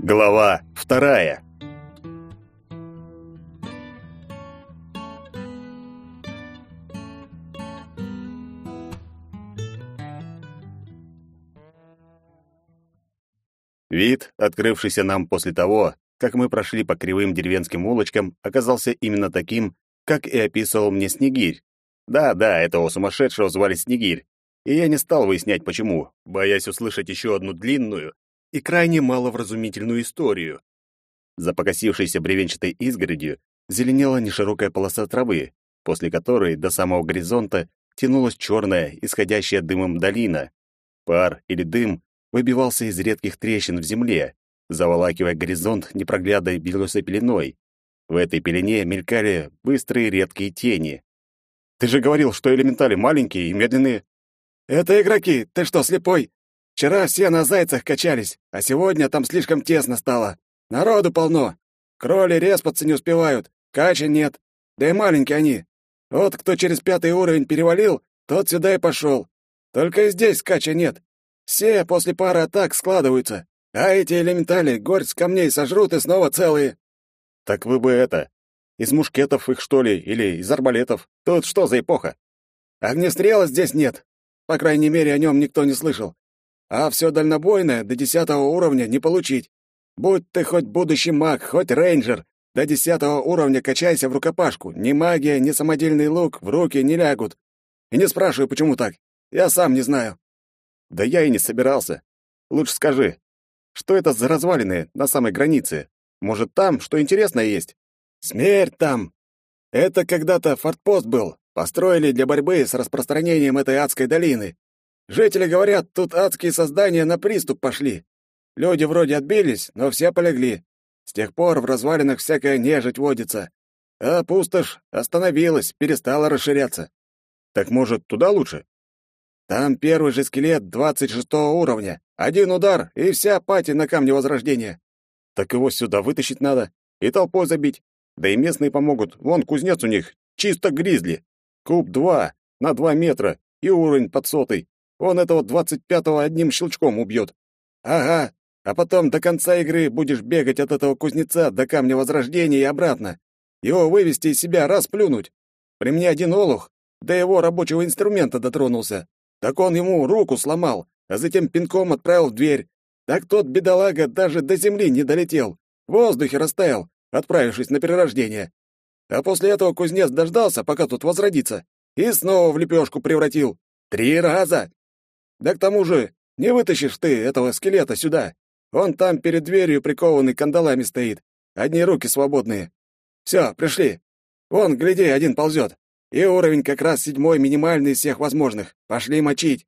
Глава вторая. Вид, открывшийся нам после того, как мы прошли по кривым деревенским улочкам, оказался именно таким, как и описывал мне Снегирь. Да-да, этого сумасшедшего звали Снегирь, и я не стал выяснять, почему, боясь услышать еще одну длинную и крайне маловразумительную историю. За покосившейся бревенчатой изгородью зеленела неширокая полоса травы, после которой до самого горизонта тянулась черная, исходящая дымом долина. Пар или дым выбивался из редких трещин в земле, заволакивая горизонт непроглядной белесой пеленой. В этой пелене мелькали быстрые редкие тени. «Ты же говорил, что элементали маленькие и медленные». «Это игроки, ты что, слепой? Вчера все на зайцах качались, а сегодня там слишком тесно стало. Народу полно. Кроли респаться не успевают, кача нет. Да и маленькие они. Вот кто через пятый уровень перевалил, тот сюда и пошел. Только здесь кача нет. Все после пары атак складываются, а эти элементали горсть камней сожрут и снова целые. Так вы бы это, из мушкетов их, что ли, или из арбалетов? Тут что за эпоха? Огнестрела здесь нет. По крайней мере, о нем никто не слышал. А все дальнобойное до десятого уровня не получить. Будь ты хоть будущий маг, хоть рейнджер, до десятого уровня качайся в рукопашку. Ни магия, ни самодельный лук в руки не лягут. И не спрашивай, почему так. Я сам не знаю. Да я и не собирался. Лучше скажи, что это за развалины на самой границе? Может, там что интересное есть? Смерть там. Это когда-то фортпост был. Построили для борьбы с распространением этой адской долины. Жители говорят, тут адские создания на приступ пошли. Люди вроде отбились, но все полегли. С тех пор в развалинах всякая нежить водится. А пустошь остановилась, перестала расширяться. Так может, туда лучше? Там первый же скелет двадцать шестого уровня. Один удар, и вся пати на камне возрождения. Так его сюда вытащить надо и толпой забить. Да и местные помогут. Вон кузнец у них, чисто гризли. Куб два на два метра и уровень под сотый. Он этого двадцать пятого одним щелчком убьет. Ага, а потом до конца игры будешь бегать от этого кузнеца до камня возрождения и обратно. Его вывести из себя, расплюнуть. При мне один олух до его рабочего инструмента дотронулся. Так он ему руку сломал, а затем пинком отправил в дверь. Так тот бедолага даже до земли не долетел. В воздухе растаял, отправившись на перерождение. А после этого кузнец дождался, пока тут возродится, и снова в лепешку превратил. Три раза! Да к тому же не вытащишь ты этого скелета сюда. Он там перед дверью прикованный кандалами стоит. Одни руки свободные. Все, пришли. Вон, гляди, один ползет. И уровень как раз седьмой минимальный из всех возможных. Пошли мочить.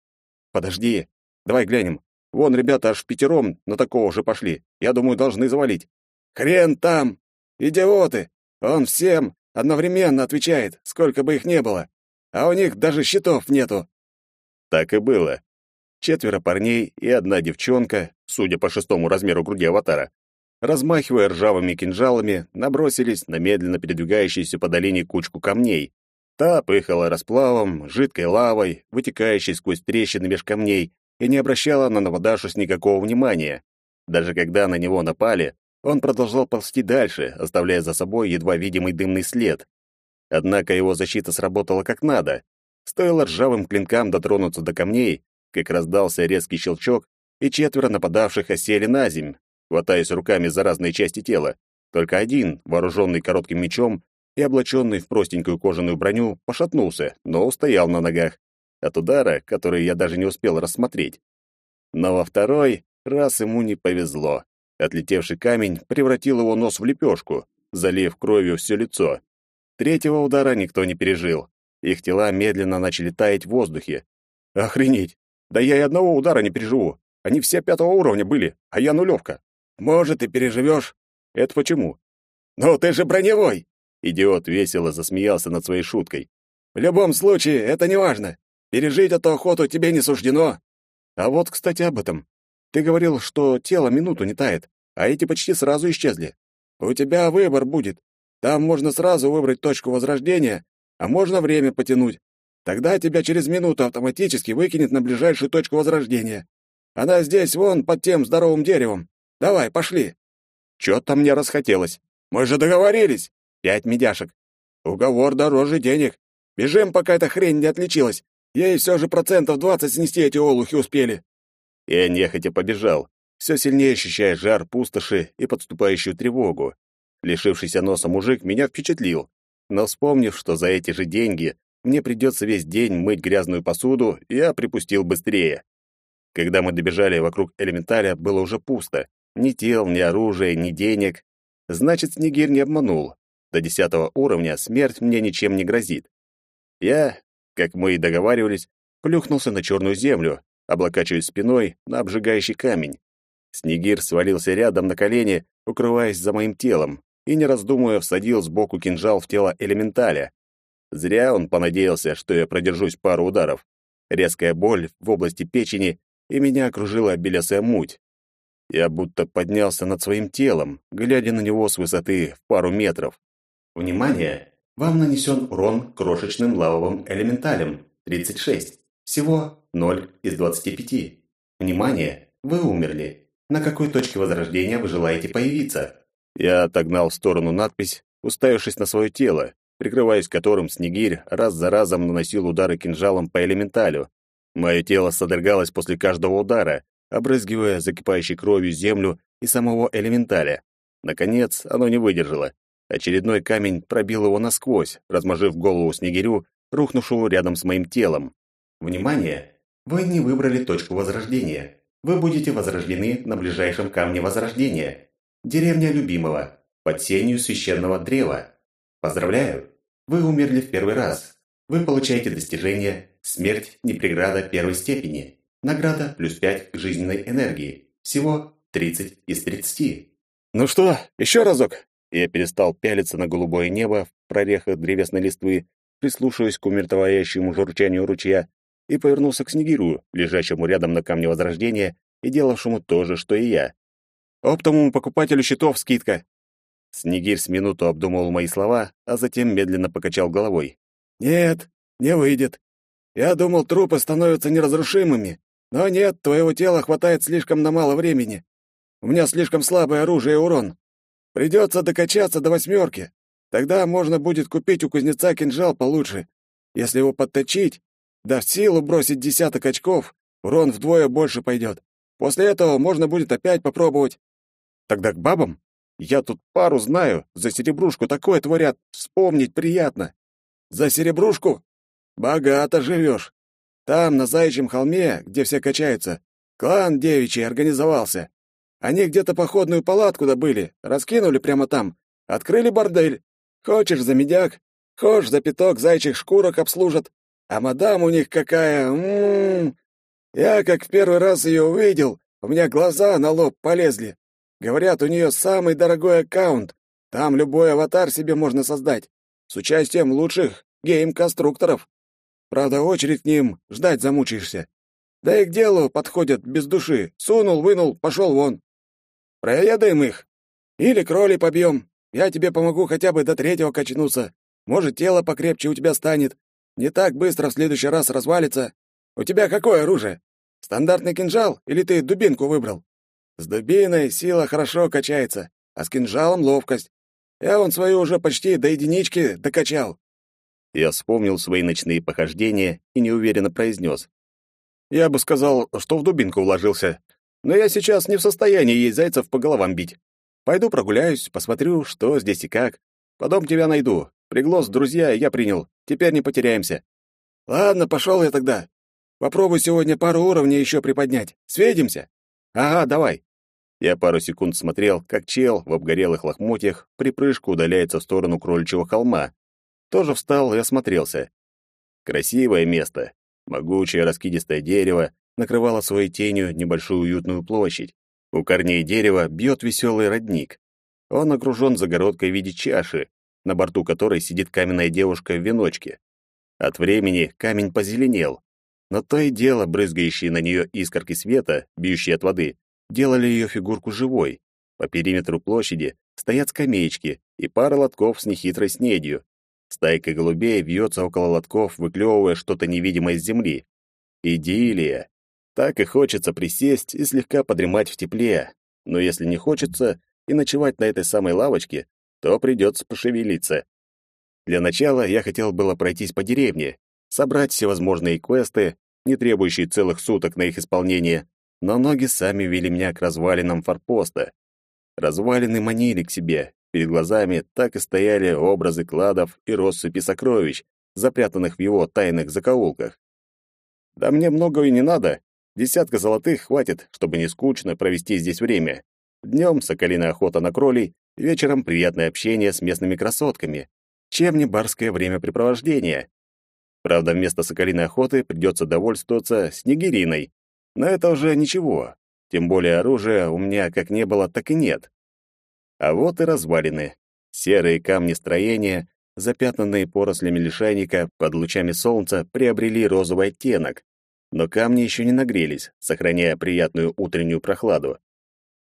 Подожди. Давай глянем. Вон ребята аж пятером на такого уже пошли. Я думаю, должны завалить. Хрен там. Идиоты. Он всем одновременно отвечает, сколько бы их не было. А у них даже щитов нету. Так и было. Четверо парней и одна девчонка, судя по шестому размеру груди аватара, размахивая ржавыми кинжалами, набросились на медленно передвигающуюся по долине кучку камней. Та пыхала расплавом, жидкой лавой, вытекающей сквозь трещины меж камней, и не обращала на нападавших никакого внимания. Даже когда на него напали, он продолжал ползти дальше, оставляя за собой едва видимый дымный след. Однако его защита сработала как надо. Стоило ржавым клинкам дотронуться до камней, как раздался резкий щелчок, и четверо нападавших осели на земь, хватаясь руками за разные части тела. Только один, вооруженный коротким мечом, и, облаченный в простенькую кожаную броню, пошатнулся, но устоял на ногах. От удара, который я даже не успел рассмотреть. Но во второй раз ему не повезло. Отлетевший камень превратил его нос в лепешку, залив кровью все лицо. Третьего удара никто не пережил. Их тела медленно начали таять в воздухе. Охренеть! Да я и одного удара не переживу. Они все пятого уровня были, а я нулевка. Может, и переживешь. Это почему? Ну, ты же броневой! Идиот весело засмеялся над своей шуткой. В любом случае, это не важно. Пережить эту охоту тебе не суждено. А вот, кстати, об этом. Ты говорил, что тело минуту не тает, а эти почти сразу исчезли. У тебя выбор будет. Там можно сразу выбрать точку возрождения, а можно время потянуть. Тогда тебя через минуту автоматически выкинет на ближайшую точку возрождения. Она здесь, вон, под тем здоровым деревом. Давай, пошли. Чё-то мне расхотелось. Мы же договорились. Пять медяшек. Уговор дороже денег. Бежим, пока эта хрень не отличилась. Ей все же процентов двадцать снести эти олухи успели. Я нехотя побежал, все сильнее ощущая жар пустоши и подступающую тревогу. Лишившийся носа мужик меня впечатлил, но вспомнив, что за эти же деньги мне придется весь день мыть грязную посуду, я припустил быстрее. Когда мы добежали вокруг элементаря, было уже пусто. Ни тел, ни оружия, ни денег. Значит, Снегирь не обманул. До десятого уровня смерть мне ничем не грозит. Я, как мы и договаривались, плюхнулся на черную землю, облокачиваясь спиной на обжигающий камень. Снегир свалился рядом на колени, укрываясь за моим телом, и, не раздумывая, всадил сбоку кинжал в тело элементаля. Зря он понадеялся, что я продержусь пару ударов. Резкая боль в области печени, и меня окружила белесая муть. Я будто поднялся над своим телом, глядя на него с высоты в пару метров. Внимание! Вам нанесен урон крошечным лавовым элементалем. 36. Всего 0 из 25. Внимание! Вы умерли. На какой точке возрождения вы желаете появиться? Я отогнал в сторону надпись, уставившись на свое тело, прикрываясь которым Снегирь раз за разом наносил удары кинжалом по элементалю. Мое тело содрогалось после каждого удара, обрызгивая закипающей кровью землю и самого элементаля. Наконец, оно не выдержало. Очередной камень пробил его насквозь, размажив голову Снегирю, рухнувшего рядом с моим телом. Внимание! Вы не выбрали точку возрождения. Вы будете возрождены на ближайшем камне возрождения. Деревня Любимого, под сенью священного древа. Поздравляю! Вы умерли в первый раз. Вы получаете достижение «Смерть не преграда первой степени». Награда плюс 5 к жизненной энергии. Всего 30 из 30. «Ну что, еще разок?» Я перестал пялиться на голубое небо в прорехах древесной листвы, прислушиваясь к умиротворяющему журчанию ручья, и повернулся к Снегиру, лежащему рядом на камне Возрождения и делавшему то же, что и я. Оптовому покупателю счетов скидка. Снегирь с минуту обдумывал мои слова, а затем медленно покачал головой. Нет, не выйдет. Я думал, трупы становятся неразрушимыми, но нет, твоего тела хватает слишком на мало времени. У меня слишком слабое оружие и урон. Придется докачаться до восьмерки. Тогда можно будет купить у кузнеца кинжал получше. Если его подточить, да в силу бросить десяток очков, урон вдвое больше пойдет. После этого можно будет опять попробовать. Тогда к бабам? Я тут пару знаю, за серебрушку такое творят, вспомнить приятно. За серебрушку? Богато живешь. Там, на Заячьем холме, где все качаются, клан девичий организовался. Они где-то походную палатку добыли, раскинули прямо там, открыли бордель. Хочешь за медяк, хочешь за пяток зайчих шкурок обслужат. А мадам у них какая... М -м -м. Я как в первый раз ее увидел, у меня глаза на лоб полезли. Говорят, у нее самый дорогой аккаунт. Там любой аватар себе можно создать. С участием лучших гейм-конструкторов. Правда, очередь к ним ждать замучаешься. Да и к делу подходят без души. Сунул, вынул, пошел вон. Проведаем их. Или кроли побьем. Я тебе помогу хотя бы до третьего качнуться. Может, тело покрепче у тебя станет. Не так быстро в следующий раз развалится. У тебя какое оружие? Стандартный кинжал или ты дубинку выбрал? С дубиной сила хорошо качается, а с кинжалом ловкость. Я вон свою уже почти до единички докачал. Я вспомнил свои ночные похождения и неуверенно произнес. Я бы сказал, что в дубинку вложился, но я сейчас не в состоянии ей зайцев по головам бить. Пойду прогуляюсь, посмотрю, что здесь и как. Потом тебя найду. Приглас друзья я принял. Теперь не потеряемся. Ладно, пошел я тогда. Попробуй сегодня пару уровней еще приподнять. Сведимся? Ага, давай. Я пару секунд смотрел, как чел в обгорелых лохмотьях припрыжку удаляется в сторону кроличьего холма. Тоже встал и осмотрелся. Красивое место. Могучее раскидистое дерево накрывало своей тенью небольшую уютную площадь. У корней дерева бьет веселый родник. Он окружен загородкой в виде чаши, на борту которой сидит каменная девушка в веночке. От времени камень позеленел, но то и дело брызгающие на нее искорки света, бьющие от воды, делали ее фигурку живой. По периметру площади стоят скамеечки и пара лотков с нехитрой снедью. Стайка голубей вьется около лотков, выклевывая что-то невидимое с земли. Идиллия. Так и хочется присесть и слегка подремать в тепле. Но если не хочется, и ночевать на этой самой лавочке, то придется пошевелиться. Для начала я хотел было пройтись по деревне, собрать всевозможные квесты, не требующие целых суток на их исполнение, но ноги сами вели меня к развалинам форпоста. Развалины манили к себе, перед глазами так и стояли образы кладов и россыпи сокровищ, запрятанных в его тайных закоулках. Да мне много и не надо, десятка золотых хватит, чтобы не скучно провести здесь время. Днем соколиная охота на кролей, вечером приятное общение с местными красотками. Чем не барское времяпрепровождение? Правда, вместо соколиной охоты придется довольствоваться снегириной. Но это уже ничего. Тем более оружия у меня как не было, так и нет. А вот и развалины. Серые камни строения, запятнанные порослями лишайника под лучами солнца, приобрели розовый оттенок. Но камни еще не нагрелись, сохраняя приятную утреннюю прохладу.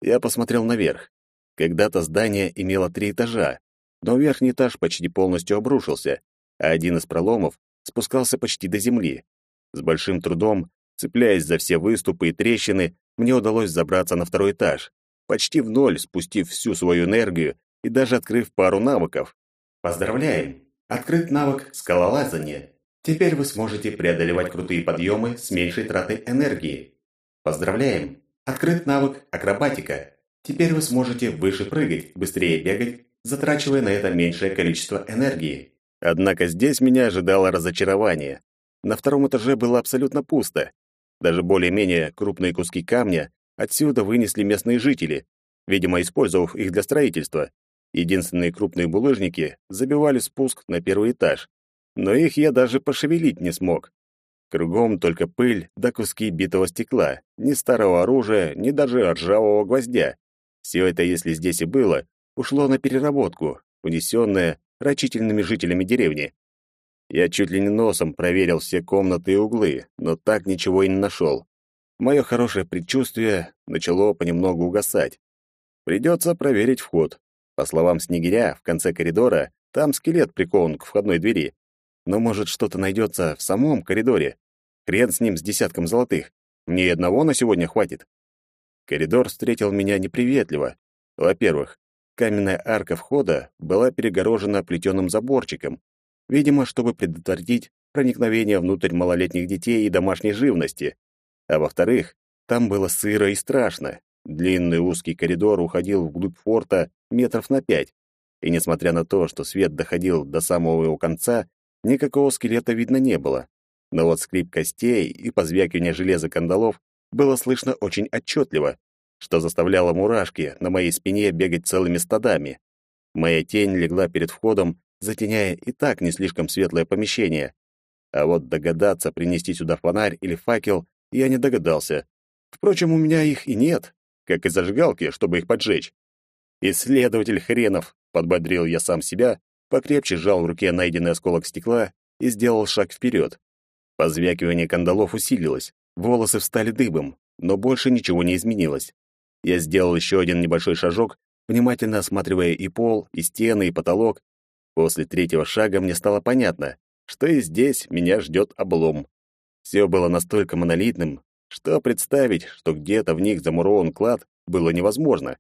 Я посмотрел наверх. Когда-то здание имело три этажа, но верхний этаж почти полностью обрушился, а один из проломов спускался почти до земли. С большим трудом, цепляясь за все выступы и трещины, мне удалось забраться на второй этаж, почти в ноль спустив всю свою энергию и даже открыв пару навыков. Поздравляем! Открыт навык скалолазания. Теперь вы сможете преодолевать крутые подъемы с меньшей тратой энергии. Поздравляем! Открыт навык акробатика. Теперь вы сможете выше прыгать, быстрее бегать, затрачивая на это меньшее количество энергии. Однако здесь меня ожидало разочарование. На втором этаже было абсолютно пусто. Даже более-менее крупные куски камня отсюда вынесли местные жители, видимо, использовав их для строительства. Единственные крупные булыжники забивали спуск на первый этаж, но их я даже пошевелить не смог. Кругом только пыль да куски битого стекла, ни старого оружия, ни даже ржавого гвоздя. Все это, если здесь и было, ушло на переработку, унесенное рачительными жителями деревни. Я чуть ли не носом проверил все комнаты и углы, но так ничего и не нашел. Мое хорошее предчувствие начало понемногу угасать. Придется проверить вход. По словам Снегиря, в конце коридора там скелет прикован к входной двери. Но, может, что-то найдется в самом коридоре. Хрен с ним с десятком золотых. Мне и одного на сегодня хватит. Коридор встретил меня неприветливо. Во-первых, Каменная арка входа была перегорожена плетеным заборчиком, видимо, чтобы предотвратить проникновение внутрь малолетних детей и домашней живности. А во-вторых, там было сыро и страшно. Длинный узкий коридор уходил вглубь форта метров на пять, и несмотря на то, что свет доходил до самого его конца, никакого скелета видно не было. Но вот скрип костей и позвякивание железа кандалов было слышно очень отчетливо, что заставляло мурашки на моей спине бегать целыми стадами. Моя тень легла перед входом, затеняя и так не слишком светлое помещение. А вот догадаться принести сюда фонарь или факел я не догадался. Впрочем, у меня их и нет, как и зажигалки, чтобы их поджечь. «Исследователь хренов!» — подбодрил я сам себя, покрепче сжал в руке найденный осколок стекла и сделал шаг вперед. Позвякивание кандалов усилилось, волосы встали дыбом, но больше ничего не изменилось. Я сделал еще один небольшой шажок, внимательно осматривая и пол, и стены, и потолок. После третьего шага мне стало понятно, что и здесь меня ждет облом. Все было настолько монолитным, что представить, что где-то в них замурован клад, было невозможно.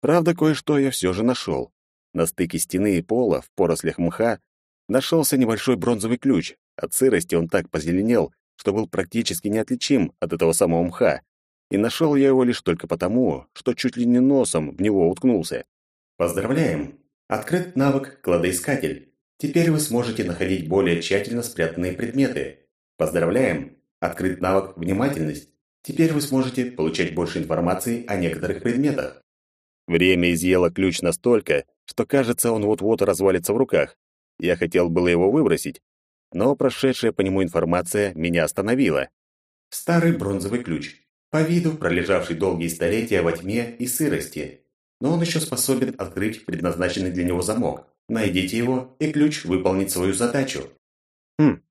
Правда, кое-что я все же нашел. На стыке стены и пола, в порослях мха, нашелся небольшой бронзовый ключ. От сырости он так позеленел, что был практически неотличим от этого самого мха и нашел я его лишь только потому, что чуть ли не носом в него уткнулся. Поздравляем! Открыт навык «Кладоискатель». Теперь вы сможете находить более тщательно спрятанные предметы. Поздравляем! Открыт навык «Внимательность». Теперь вы сможете получать больше информации о некоторых предметах. Время изъело ключ настолько, что, кажется, он вот-вот развалится в руках. Я хотел было его выбросить, но прошедшая по нему информация меня остановила. Старый бронзовый ключ. По виду пролежавший долгие столетия во тьме и сырости. Но он еще способен открыть предназначенный для него замок. Найдите его, и ключ выполнит свою задачу. Хм.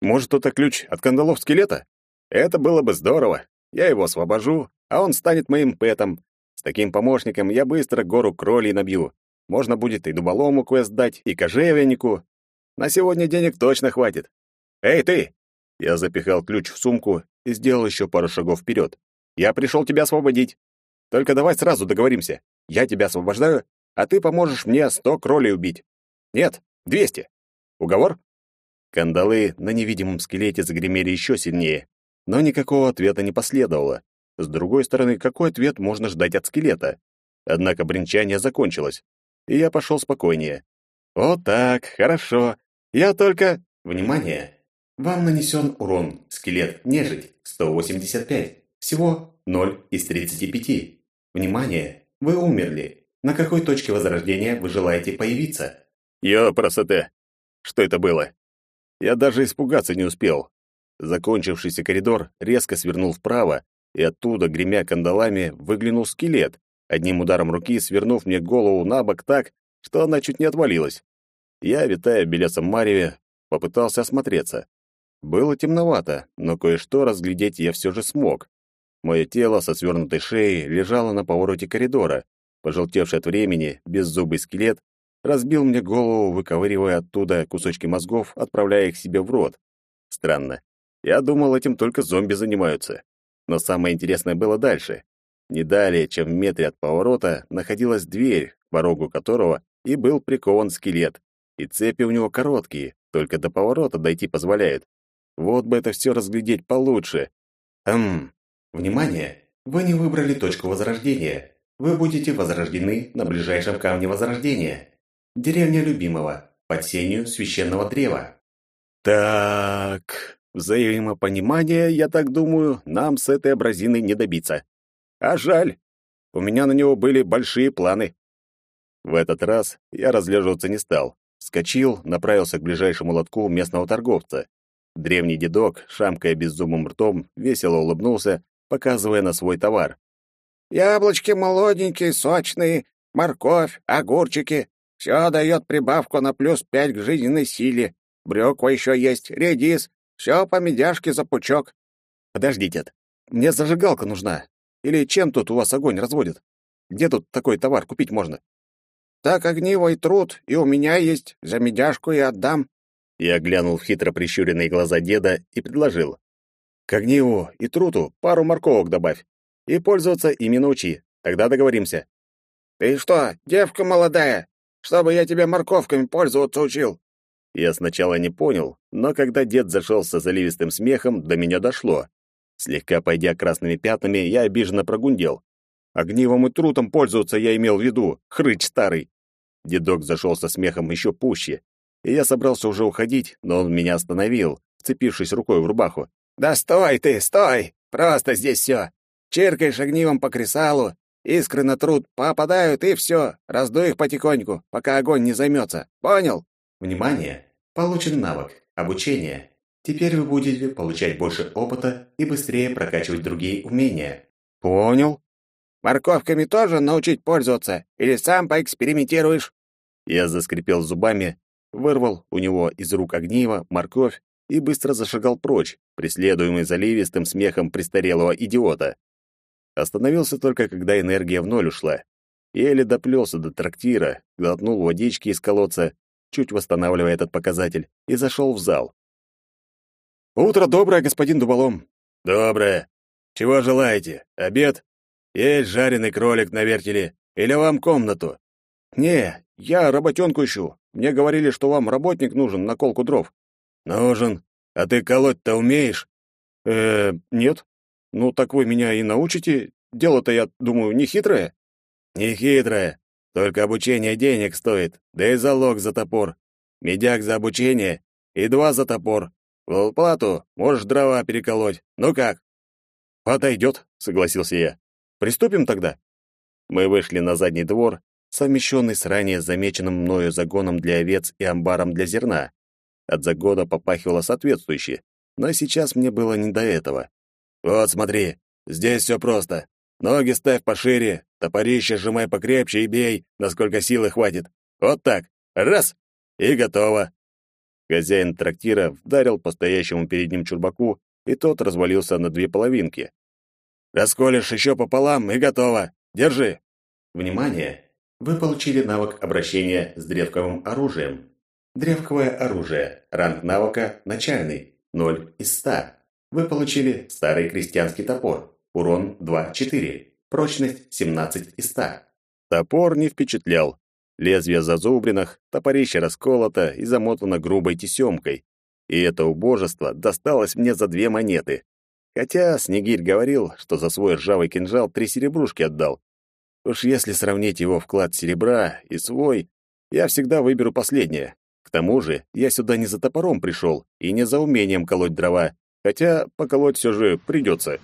Может, это ключ от кандалов скелета? Это было бы здорово. Я его освобожу, а он станет моим пэтом. С таким помощником я быстро гору кролей набью. Можно будет и дуболому квест дать, и кожевеннику. На сегодня денег точно хватит. Эй, ты! Я запихал ключ в сумку и сделал еще пару шагов вперед. «Я пришел тебя освободить. Только давай сразу договоримся. Я тебя освобождаю, а ты поможешь мне сто кролей убить. Нет, двести. Уговор? Кандалы на невидимом скелете загремели еще сильнее, но никакого ответа не последовало. С другой стороны, какой ответ можно ждать от скелета? Однако бренчание закончилось, и я пошел спокойнее. Вот так, хорошо. Я только... Внимание! Вам нанесен урон. Скелет нежить 185. Всего 0 из 35. Внимание! Вы умерли. На какой точке возрождения вы желаете появиться? Ё, красота! Что это было? Я даже испугаться не успел. Закончившийся коридор резко свернул вправо, и оттуда, гремя кандалами, выглянул скелет, одним ударом руки свернув мне голову на бок так, что она чуть не отвалилась. Я, витая в белесом мареве, попытался осмотреться. Было темновато, но кое-что разглядеть я все же смог. Мое тело со свернутой шеей лежало на повороте коридора. Пожелтевший от времени, беззубый скелет разбил мне голову, выковыривая оттуда кусочки мозгов, отправляя их себе в рот. Странно. Я думал, этим только зомби занимаются. Но самое интересное было дальше. Не далее, чем в метре от поворота, находилась дверь, порогу которого и был прикован скелет. И цепи у него короткие, только до поворота дойти позволяют. Вот бы это все разглядеть получше. Хм, внимание! Вы не выбрали точку возрождения. Вы будете возрождены на ближайшем камне возрождения. Деревня любимого, под сенью священного древа. Так, взаимопонимания, я так думаю, нам с этой абразиной не добиться. А жаль. У меня на него были большие планы. В этот раз я разлеживаться не стал. Скочил, направился к ближайшему лотку местного торговца. Древний дедок, шамкая беззубым ртом, весело улыбнулся, показывая на свой товар. «Яблочки молоденькие, сочные, морковь, огурчики. Все дает прибавку на плюс пять к жизненной силе. Брёква еще есть, редис. Все по медяшке за пучок». «Подожди, дед, мне зажигалка нужна. Или чем тут у вас огонь разводят? Где тут такой товар купить можно?» «Так огнивой труд и у меня есть. За медяшку и отдам». Я глянул в хитро прищуренные глаза деда и предложил. «К огниву и труту пару морковок добавь. И пользоваться ими научи. Тогда договоримся». «Ты что, девка молодая? Чтобы я тебе морковками пользоваться учил?» Я сначала не понял, но когда дед зашел со заливистым смехом, до меня дошло. Слегка пойдя красными пятнами, я обиженно прогундел. Огнивом и трутом пользоваться я имел в виду, хрыч старый. Дедок зашел со смехом еще пуще и я собрался уже уходить, но он меня остановил, вцепившись рукой в рубаху. «Да стой ты, стой! Просто здесь все. Чиркаешь огнивом по кресалу, искры на труд попадают, и все. Раздуй их потихоньку, пока огонь не займется. Понял?» «Внимание! Получен навык. Обучение. Теперь вы будете получать больше опыта и быстрее прокачивать другие умения». «Понял». «Морковками тоже научить пользоваться? Или сам поэкспериментируешь?» Я заскрипел зубами, вырвал у него из рук огниво, морковь и быстро зашагал прочь, преследуемый заливистым смехом престарелого идиота. Остановился только, когда энергия в ноль ушла. Еле доплелся до трактира, глотнул водички из колодца, чуть восстанавливая этот показатель, и зашел в зал. «Утро доброе, господин Дуболом!» «Доброе! Чего желаете? Обед? Есть жареный кролик на вертеле? Или вам комнату?» «Не, я работенку ищу. Мне говорили, что вам работник нужен на колку дров. Нужен. А ты колоть-то умеешь? Э, нет. Ну так вы меня и научите. Дело-то, я думаю, не хитрое. Не хитрое. Только обучение денег стоит, да и залог за топор. Медяк за обучение и два за топор. В уплату можешь дрова переколоть. Ну как? Подойдет, согласился я. Приступим тогда. Мы вышли на задний двор совмещенный с ранее замеченным мною загоном для овец и амбаром для зерна. От загона попахивало соответствующе, но сейчас мне было не до этого. «Вот смотри, здесь все просто. Ноги ставь пошире, топорище сжимай покрепче и бей, насколько силы хватит. Вот так. Раз! И готово!» Хозяин трактира вдарил по стоящему перед ним чурбаку, и тот развалился на две половинки. «Расколешь еще пополам, и готово. Держи!» «Внимание! Вы получили навык обращения с древковым оружием. Древковое оружие. Ранг навыка начальный. 0 из 100. Вы получили старый крестьянский топор. Урон 2-4. Прочность 17 из 100. Топор не впечатлял. Лезвие зазубринах, топорище расколото и замотано грубой тесемкой. И это убожество досталось мне за две монеты. Хотя Снегирь говорил, что за свой ржавый кинжал три серебрушки отдал. Уж если сравнить его вклад серебра и свой, я всегда выберу последнее. Тому же я сюда не за топором пришел и не за умением колоть дрова, хотя поколоть все же придется.